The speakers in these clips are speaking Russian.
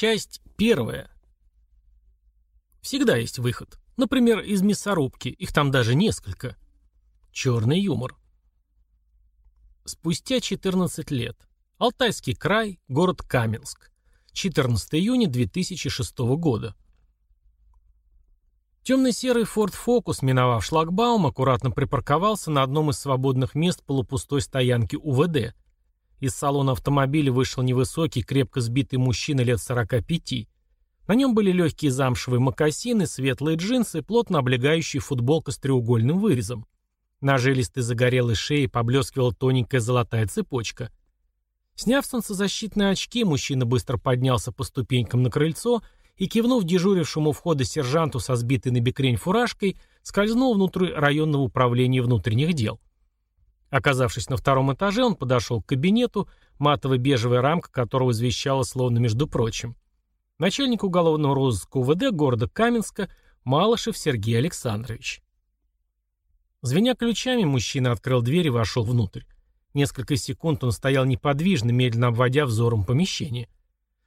Часть первая. Всегда есть выход. Например, из мясорубки. Их там даже несколько. Черный юмор. Спустя 14 лет. Алтайский край, город Каменск. 14 июня 2006 года. Темно-серый Ford Focus, миновав шлагбаум, аккуратно припарковался на одном из свободных мест полупустой стоянки УВД. Из салона автомобиля вышел невысокий, крепко сбитый мужчина лет 45. На нем были легкие замшевые мокасины, светлые джинсы, плотно облегающие футболка с треугольным вырезом. На жилистой загорелой шее поблескивала тоненькая золотая цепочка. Сняв солнцезащитные очки, мужчина быстро поднялся по ступенькам на крыльцо и, кивнув дежурившему у входа сержанту со сбитой на бекрень фуражкой, скользнул внутрь районного управления внутренних дел. Оказавшись на втором этаже, он подошел к кабинету, матово-бежевая рамка которого извещала словно между прочим. Начальник уголовного розыска УВД города Каменска Малышев Сергей Александрович. Звеня ключами, мужчина открыл дверь и вошел внутрь. Несколько секунд он стоял неподвижно, медленно обводя взором помещение.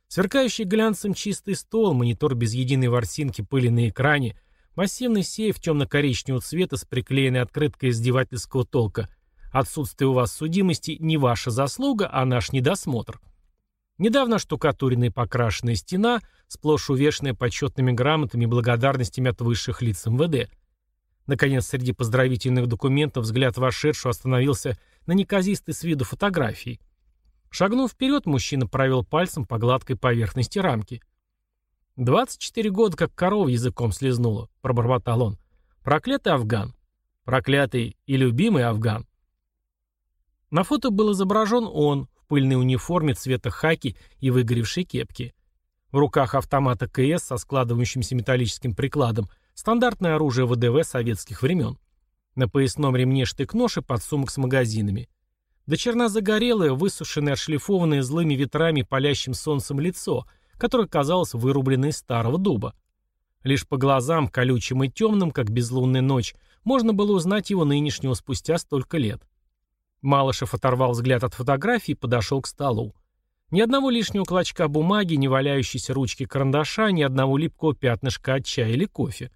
Сверкающий глянцем чистый стол, монитор без единой ворсинки пыли на экране, массивный сейф темно-коричневого цвета с приклеенной открыткой издевательского толка. Отсутствие у вас судимости не ваша заслуга, а наш недосмотр. Недавно штукатуренная покрашенная стена, сплошь увешанная почетными грамотами и благодарностями от высших лиц МВД. Наконец, среди поздравительных документов взгляд вошедшего остановился на неказистой с виду фотографии – Шагнув вперед, мужчина провел пальцем по гладкой поверхности рамки. «Двадцать четыре года, как корова языком слезнула», — пробормотал он. «Проклятый Афган. Проклятый и любимый Афган». На фото был изображен он в пыльной униформе цвета хаки и выгоревшей кепки. В руках автомата КС со складывающимся металлическим прикладом, стандартное оружие ВДВ советских времен. На поясном ремне штык-нож и подсумок с магазинами. До черна загорелое, высушенное, отшлифованное злыми ветрами палящим солнцем лицо, которое казалось вырубленное из старого дуба. Лишь по глазам, колючим и темным, как безлунная ночь, можно было узнать его нынешнего спустя столько лет. Малышев оторвал взгляд от фотографии и подошел к столу. Ни одного лишнего клочка бумаги, ни валяющейся ручки карандаша, ни одного липкого пятнышка от чая или кофе.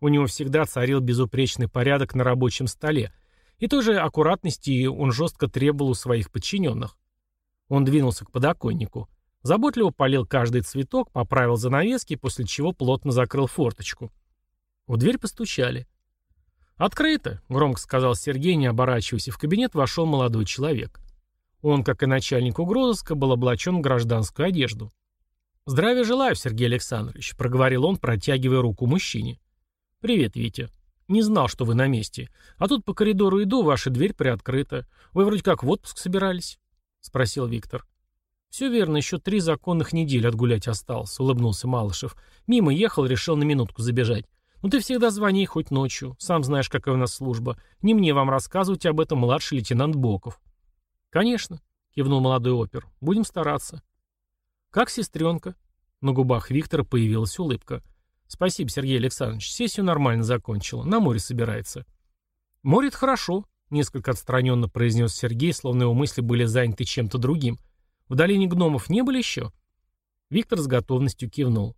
У него всегда царил безупречный порядок на рабочем столе – и той же аккуратности он жестко требовал у своих подчиненных. Он двинулся к подоконнику. Заботливо полил каждый цветок, поправил занавески, после чего плотно закрыл форточку. В дверь постучали. «Открыто», — громко сказал Сергей, не оборачиваясь, и в кабинет вошел молодой человек. Он, как и начальник угрозыска, был облачен в гражданскую одежду. «Здравия желаю, Сергей Александрович», — проговорил он, протягивая руку мужчине. «Привет, Витя», не знал, что вы на месте. А тут по коридору иду, ваша дверь приоткрыта. Вы вроде как в отпуск собирались?» — спросил Виктор. «Все верно, еще три законных недели отгулять осталось», — улыбнулся Малышев. «Мимо ехал, решил на минутку забежать. Ну ты всегда звони хоть ночью. Сам знаешь, какая у нас служба. Не мне вам рассказывать об этом, младший лейтенант Боков». «Конечно», — кивнул молодой опер. «Будем стараться». «Как сестренка?» На губах Виктора появилась улыбка. «Спасибо, Сергей Александрович. Сессию нормально закончила. На море собирается». «Море — хорошо», — несколько отстраненно произнес Сергей, словно его мысли были заняты чем-то другим. «В долине гномов не были еще?» Виктор с готовностью кивнул.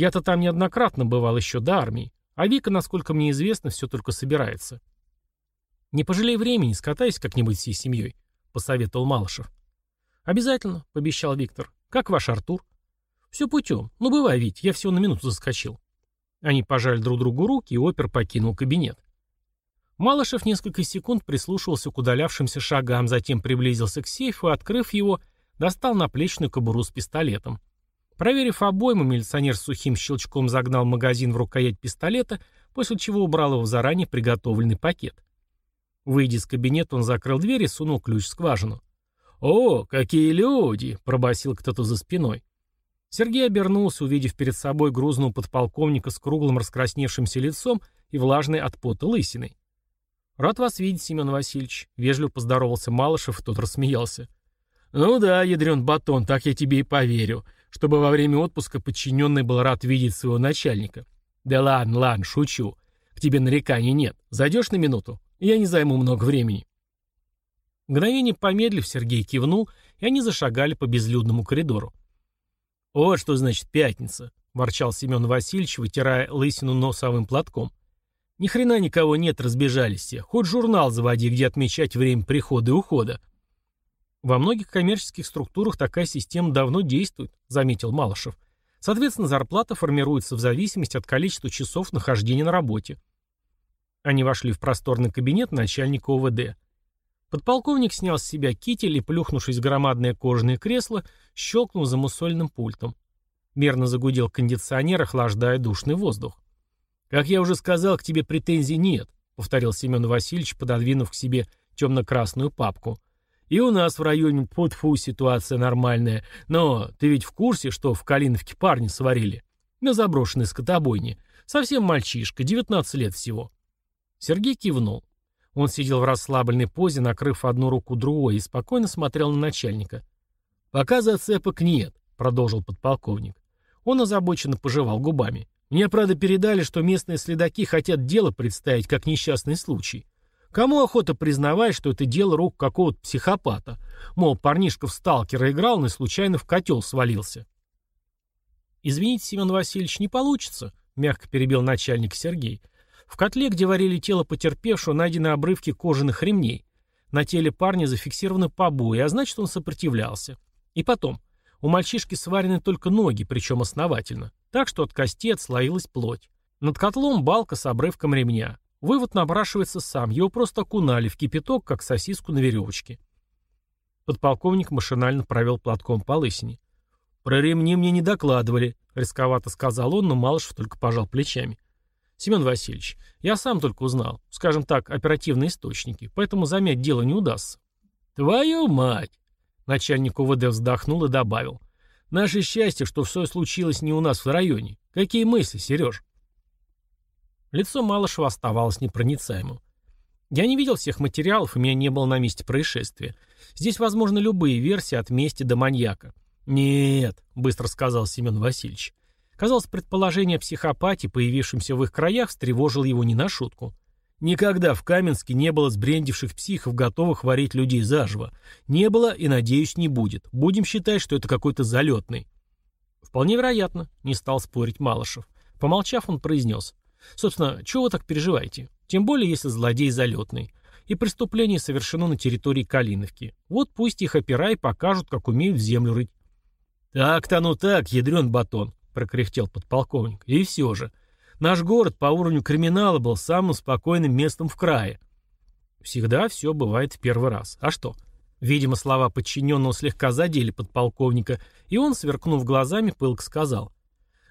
«Я-то там неоднократно бывал еще до армии, а Вика, насколько мне известно, все только собирается». «Не пожалей времени, скатайся как-нибудь всей семьей», — посоветовал Малышев. «Обязательно», — пообещал Виктор. «Как ваш Артур?» «Все путем. Ну, бывай, Вить, я всего на минуту заскочил». Они пожали друг другу руки, и опер покинул кабинет. Малышев несколько секунд прислушивался к удалявшимся шагам, затем приблизился к сейфу и, открыв его, достал наплечную кобуру с пистолетом. Проверив обойму, милиционер с сухим щелчком загнал магазин в рукоять пистолета, после чего убрал его в заранее приготовленный пакет. Выйдя из кабинета, он закрыл дверь и сунул ключ в скважину. «О, какие люди!» — пробасил кто-то за спиной. Сергей обернулся, увидев перед собой грузного подполковника с круглым раскрасневшимся лицом и влажной от пота лысиной. «Рад вас видеть, Семен Васильевич», — вежливо поздоровался Малышев, тот рассмеялся. «Ну да, ядрен батон, так я тебе и поверю, чтобы во время отпуска подчиненный был рад видеть своего начальника. Да ладно, ладно, шучу. К тебе нареканий нет. Зайдешь на минуту? Я не займу много времени». Мгновение помедлив, Сергей кивнул, и они зашагали по безлюдному коридору. «Вот что значит пятница», — ворчал Семен Васильевич, вытирая лысину носовым платком. «Ни хрена никого нет, разбежались все. Хоть журнал заводи, где отмечать время прихода и ухода». «Во многих коммерческих структурах такая система давно действует», — заметил Малышев. «Соответственно, зарплата формируется в зависимости от количества часов нахождения на работе». Они вошли в просторный кабинет начальника ОВД. Подполковник снял с себя китель и, плюхнувшись в громадное кожаное кресло, щелкнул за мусольным пультом. Мерно загудел кондиционер, охлаждая душный воздух. «Как я уже сказал, к тебе претензий нет», — повторил Семен Васильевич, пододвинув к себе темно-красную папку. «И у нас в районе Путфу ситуация нормальная. Но ты ведь в курсе, что в Калиновке парни сварили? На заброшенной скотобойне. Совсем мальчишка, 19 лет всего». Сергей кивнул. Он сидел в расслабленной позе, накрыв одну руку другой, и спокойно смотрел на начальника. «Пока зацепок нет», — продолжил подполковник. Он озабоченно пожевал губами. «Мне, правда, передали, что местные следаки хотят дело представить как несчастный случай. Кому охота признавать, что это дело рук какого-то психопата? Мол, парнишка в сталкера играл, но случайно в котел свалился». «Извините, Семен Васильевич, не получится», — мягко перебил начальник Сергей. В котле, где варили тело потерпевшего, найдены обрывки кожаных ремней. На теле парня зафиксированы побои, а значит, он сопротивлялся. И потом, у мальчишки сварены только ноги, причем основательно, так что от кости отслоилась плоть. Над котлом балка с обрывком ремня. Вывод напрашивается сам, его просто окунали в кипяток, как сосиску на веревочке. Подполковник машинально провел платком по лысине. «Про ремни мне не докладывали», — рисковато сказал он, но Малышев только пожал плечами. Семен Васильевич, я сам только узнал, скажем так, оперативные источники, поэтому замять дело не удастся. Твою мать! Начальник УВД вздохнул и добавил. Наше счастье, что все случилось не у нас в районе. Какие мысли, Сереж? Лицо Малышева оставалось непроницаемым. Я не видел всех материалов, и меня не было на месте происшествия. Здесь возможны любые версии от мести до маньяка. «Нет», — быстро сказал Семен Васильевич. Казалось, предположение о психопате, появившемся в их краях, встревожило его не на шутку. Никогда в Каменске не было сбрендивших психов, готовых варить людей заживо. Не было и, надеюсь, не будет. Будем считать, что это какой-то залетный. Вполне вероятно, не стал спорить Малышев. Помолчав, он произнес. Собственно, чего вы так переживаете? Тем более, если злодей залетный. И преступление совершено на территории Калиновки. Вот пусть их опера и покажут, как умеют землю рыть. Так-то ну так, ядрен батон. — прокряхтел подполковник. «И все же. Наш город по уровню криминала был самым спокойным местом в крае». Всегда все бывает в первый раз. А что? Видимо, слова подчиненного слегка задели подполковника, и он, сверкнув глазами, пылко сказал.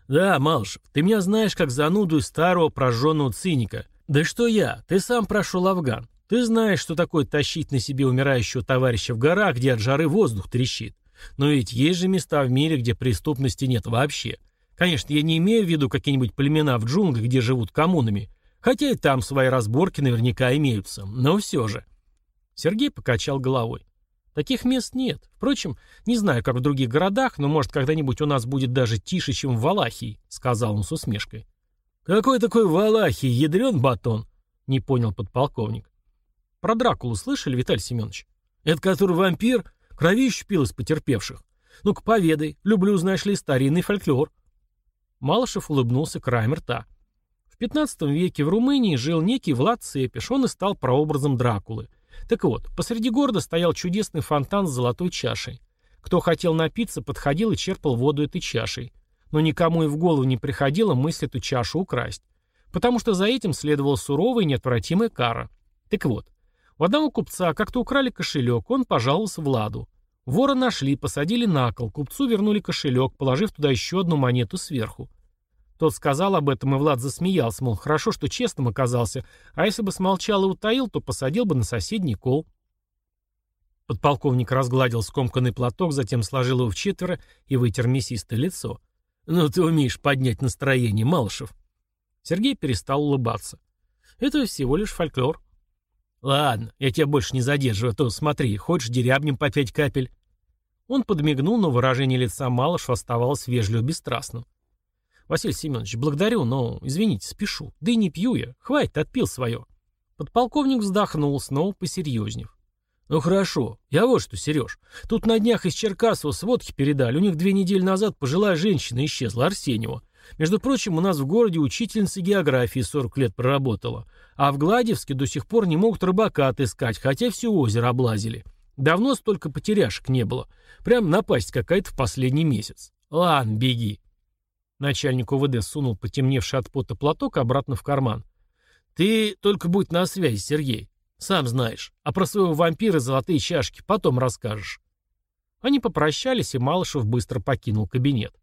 «Да, Малышев, ты меня знаешь как зануду и старого прожженного циника. Да что я, ты сам прошел Афган. Ты знаешь, что такое тащить на себе умирающего товарища в горах, где от жары воздух трещит. Но ведь есть же места в мире, где преступности нет вообще. Конечно, я не имею в виду какие-нибудь племена в джунглях, где живут коммунами, хотя и там свои разборки наверняка имеются, но все же. Сергей покачал головой. Таких мест нет. Впрочем, не знаю, как в других городах, но, может, когда-нибудь у нас будет даже тише, чем в Валахии, сказал он с усмешкой. Какой такой Валахии, ядрен батон? Не понял подполковник. Про Дракулу слышали, Виталий Семенович? Это который вампир? Кровищу пил из потерпевших. Ну-ка, поведай. Люблю, знаешь ли, старинный фольклор. Малышев улыбнулся краем рта. В 15 веке в Румынии жил некий Влад Цепиш, он и стал прообразом Дракулы. Так вот, посреди города стоял чудесный фонтан с золотой чашей. Кто хотел напиться, подходил и черпал воду этой чашей. Но никому и в голову не приходило мысль эту чашу украсть. Потому что за этим следовала суровая и неотвратимая кара. Так вот, у одного купца как-то украли кошелек, он пожаловался Владу. Вора нашли, посадили на кол, купцу вернули кошелек, положив туда еще одну монету сверху. Тот сказал об этом, и Влад засмеялся, мол, хорошо, что честным оказался, а если бы смолчал и утаил, то посадил бы на соседний кол. Подполковник разгладил скомканный платок, затем сложил его в четверо и вытер мясистое лицо. «Ну ты умеешь поднять настроение, Малышев». Сергей перестал улыбаться. «Это всего лишь фольклор». «Ладно, я тебя больше не задерживаю, а то смотри, хочешь дерябнем по пять капель?» Он подмигнул, но выражение лица Малышева оставалось вежливо бесстрастным. «Василий Семенович, благодарю, но, извините, спешу. Да и не пью я. Хватит, отпил свое». Подполковник вздохнул, снова посерьезнев. Ну хорошо. Я вот что, Сереж. Тут на днях из Черкасова сводки передали. У них две недели назад пожилая женщина исчезла, Арсеньева. Между прочим, у нас в городе учительница географии 40 лет проработала. А в Гладевске до сих пор не могут рыбака отыскать, хотя все озеро облазили. Давно столько потеряшек не было. Прям напасть какая-то в последний месяц. Ладно, беги. Начальник УВД сунул потемневший от пота платок обратно в карман. Ты только будь на связи, Сергей. Сам знаешь. А про своего вампира золотые чашки потом расскажешь. Они попрощались, и Малышев быстро покинул кабинет.